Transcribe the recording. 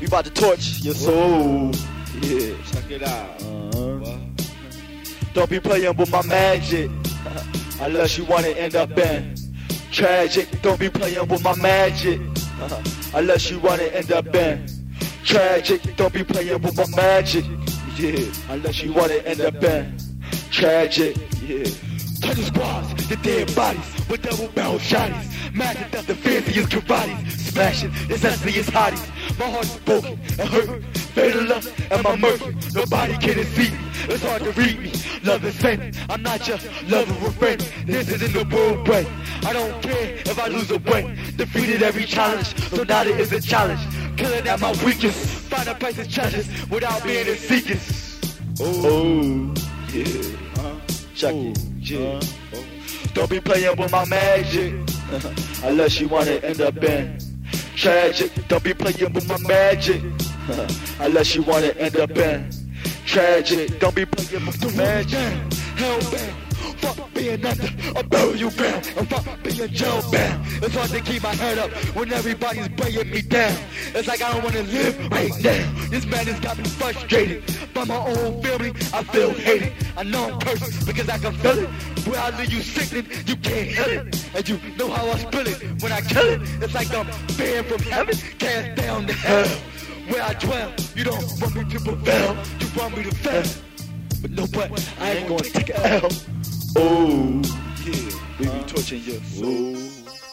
We about to torch your soul. Yeah. Check it out. Uh-huh. Don't be playing with my magic. Unless you wanna end up in tragic. Don't be playing with my magic. Unless you wanna end up in tragic. Don't be playing with my magic. Yeah. Unless you wanna end up in tragic. Yeah. Touch the squads, the dead bodies with double barrel shotties. Magic that's the fanciest karates. Smashing, it's hotties. My heart is broken and hurt. Fatal love and my murder. Nobody can see me. It's hard to read me. Love is fame. I'm not just loving with friend. This is in the world way. I don't care if I lose a way. Defeated every challenge, so now there is a challenge. Killing at my weakest. Find a place of treasures without being a seekers. Oh, yeah. Check it. Oh, yeah. Don't be playing with my magic. Unless you wanna end up in tragic. Don't be playing with my magic. Unless you wanna end up in tragic. Don't be playing with my magic. Hellbound. Being under a burial ground. And fuck being jailbound. It's hard to keep my head up when everybody's bringing me down. It's like I don't wanna live right now. This man has got me frustrated. By my own family, I feel hated. I know I'm cursed because I can feel it. Where I leave you sickening, you can't heal it. And you know how I spill it. When I kill it, it's like I'm banned from heaven, cast down to hell. Where I dwell, you don't want me to prevail. You want me to fail. But no, but I ain't gonna take L. Oh, yeah, we be torching your soul. Oh.